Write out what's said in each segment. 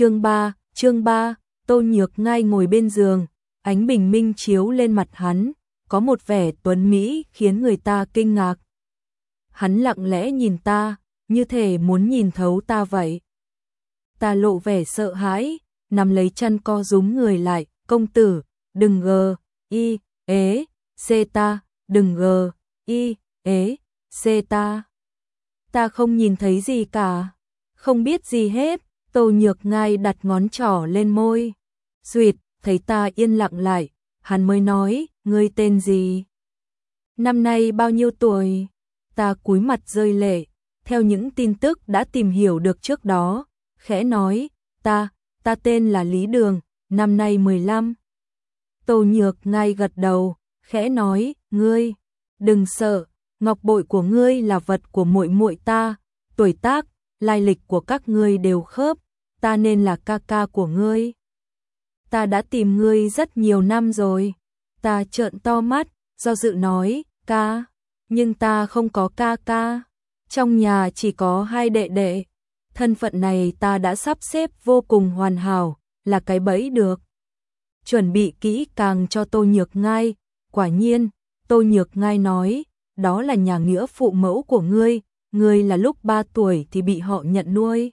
Chương 3, chương 3, Tô Nhược ngay ngồi bên giường, ánh bình minh chiếu lên mặt hắn, có một vẻ tuấn mỹ khiến người ta kinh ngạc. Hắn lặng lẽ nhìn ta, như thể muốn nhìn thấu ta vậy. Ta lộ vẻ sợ hãi, nằm lấy chân co rúm người lại, công tử, đừng gờ, y, ế, xê ta, đừng gờ, y, ế, xê ta. Ta không nhìn thấy gì cả, không biết gì hết, tô nhược ngai đặt ngón trỏ lên môi. Duyệt, thấy ta yên lặng lại, hắn mới nói, ngươi tên gì? Năm nay bao nhiêu tuổi? Ta cúi mặt rơi lệ, theo những tin tức đã tìm hiểu được trước đó, khẽ nói, ta, ta tên là Lý Đường, năm nay 15. Tô Nhược ngay gật đầu, khẽ nói, ngươi, đừng sợ, ngọc bội của ngươi là vật của muội muội ta, tuổi tác, lai lịch của các ngươi đều khớp, ta nên là ca ca của ngươi. Ta đã tìm ngươi rất nhiều năm rồi. Ta trợn to mắt, do dự nói, ca, nhưng ta không có ca ca. Trong nhà chỉ có hai đệ đệ. Thân phận này ta đã sắp xếp vô cùng hoàn hảo, là cái bẫy được. Chuẩn bị kỹ càng cho Tô Nhược Ngai, quả nhiên, Tô Nhược Ngai nói, đó là nhà nghĩa phụ mẫu của ngươi, ngươi là lúc 3 tuổi thì bị họ nhận nuôi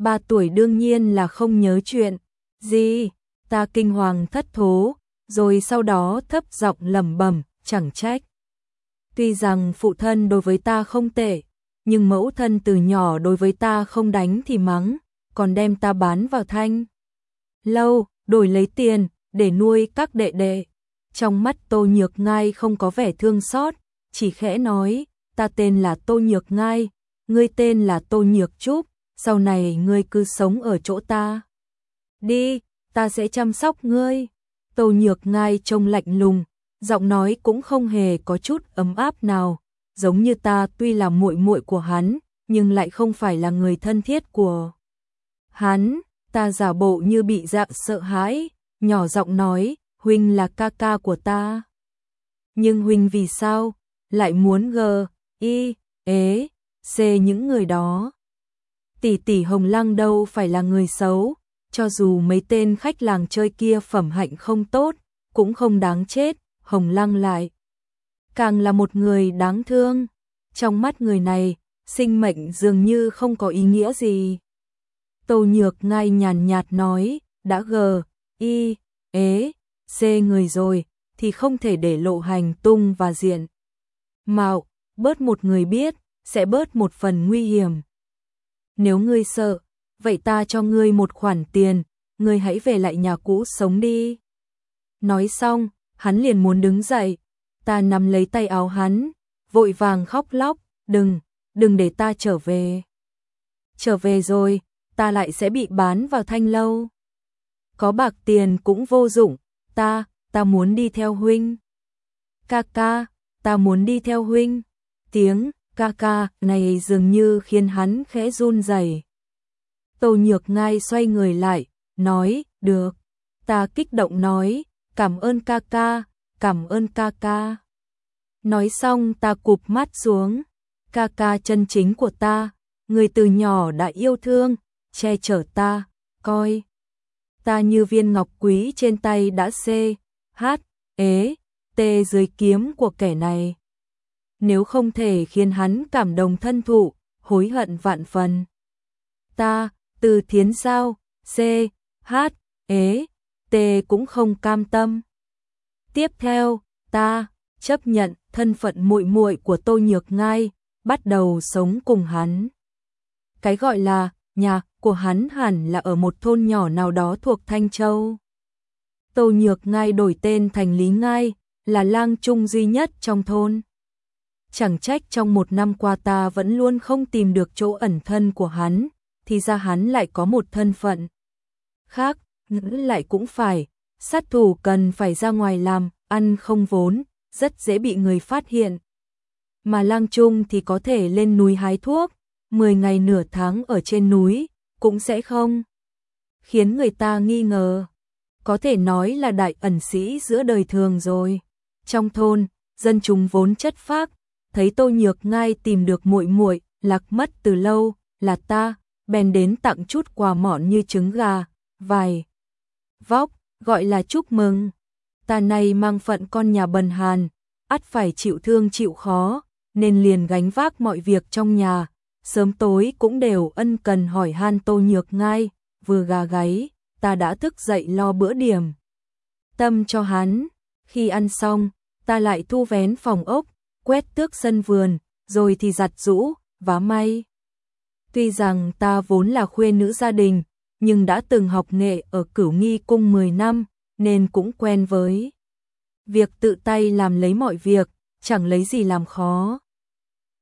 ba tuổi đương nhiên là không nhớ chuyện. Gì? Ta kinh hoàng thất thố, rồi sau đó thấp giọng lẩm bẩm, chẳng trách. Tuy rằng phụ thân đối với ta không tệ, nhưng mẫu thân từ nhỏ đối với ta không đánh thì mắng, còn đem ta bán vào thanh. Lâu, đổi lấy tiền, để nuôi các đệ đệ. Trong mắt Tô Nhược Ngai không có vẻ thương xót, chỉ khẽ nói, ta tên là Tô Nhược Ngai, ngươi tên là Tô Nhược Trúc, sau này ngươi cứ sống ở chỗ ta. Đi, ta sẽ chăm sóc ngươi. Tô Nhược Ngai trông lạnh lùng, giọng nói cũng không hề có chút ấm áp nào, giống như ta tuy là muội muội của hắn, nhưng lại không phải là người thân thiết của hắn. Ta giả bộ như bị dạng sợ hãi, nhỏ giọng nói, huynh là ca ca của ta. Nhưng huynh vì sao lại muốn g, y, ế, e, c những người đó? Tỷ tỷ Hồng Lăng đâu phải là người xấu, cho dù mấy tên khách làng chơi kia phẩm hạnh không tốt, cũng không đáng chết, Hồng Lăng lại. Càng là một người đáng thương, trong mắt người này, sinh mệnh dường như không có ý nghĩa gì. Tô Nhược ngay nhàn nhạt nói, đã gờ, y, ế, c người rồi, thì không thể để lộ hành tung và diện. Mạo, bớt một người biết, sẽ bớt một phần nguy hiểm. Nếu ngươi sợ, vậy ta cho ngươi một khoản tiền, ngươi hãy về lại nhà cũ sống đi. Nói xong, hắn liền muốn đứng dậy, ta nắm lấy tay áo hắn, vội vàng khóc lóc, đừng, đừng để ta trở về. Trở về rồi, ta lại sẽ bị bán vào thanh lâu. Có bạc tiền cũng vô dụng, ta, ta muốn đi theo huynh. Ca ca, ta muốn đi theo huynh. Tiếng ca ca này dường như khiến hắn khẽ run rẩy. Tô Nhược Ngai xoay người lại, nói, được. Ta kích động nói, cảm ơn ca ca, cảm ơn ca ca. Nói xong ta cụp mắt xuống, ca ca chân chính của ta, người từ nhỏ đã yêu thương, che chở ta, coi. Ta như viên ngọc quý trên tay đã xê, hát, ế, tê dưới kiếm của kẻ này. Nếu không thể khiến hắn cảm động thân thụ, hối hận vạn phần. Ta, từ thiến sao, C, H, ế, T cũng không cam tâm. Tiếp theo, ta chấp nhận thân phận muội muội của Tô Nhược Ngai, bắt đầu sống cùng hắn. Cái gọi là nhà của hắn hẳn là ở một thôn nhỏ nào đó thuộc Thanh Châu. Tô Nhược Ngai đổi tên thành Lý Ngai, là lang trung duy nhất trong thôn. Chẳng trách trong một năm qua ta vẫn luôn không tìm được chỗ ẩn thân của hắn, thì ra hắn lại có một thân phận. Khác, lại cũng phải, sát thủ cần phải ra ngoài làm, ăn không vốn, rất dễ bị người phát hiện. Mà lang trung thì có thể lên núi hái thuốc, 10 ngày nửa tháng ở trên núi, cũng sẽ không. Khiến người ta nghi ngờ. Có thể nói là đại ẩn sĩ giữa đời thường rồi. Trong thôn, dân chúng vốn chất phác, thấy Tô Nhược Ngai tìm được muội muội, lạc mất từ lâu, là ta, bèn đến tặng chút quà mọn như trứng gà, vài vóc, gọi là chúc mừng. Ta này mang phận con nhà bần hàn, ắt phải chịu thương chịu khó, nên liền gánh vác mọi việc trong nhà, sớm tối cũng đều ân cần hỏi han Tô Nhược Ngai, vừa gà gáy, ta đã thức dậy lo bữa điểm. Tâm cho hắn, khi ăn xong, ta lại thu vén phòng ốc, quét tước sân vườn, rồi thì giặt rũ, vá may. Tuy rằng ta vốn là khuê nữ gia đình, nhưng đã từng học nghệ ở cửu nghi cung 10 năm, nên cũng quen với việc tự tay làm lấy mọi việc, chẳng lấy gì làm khó.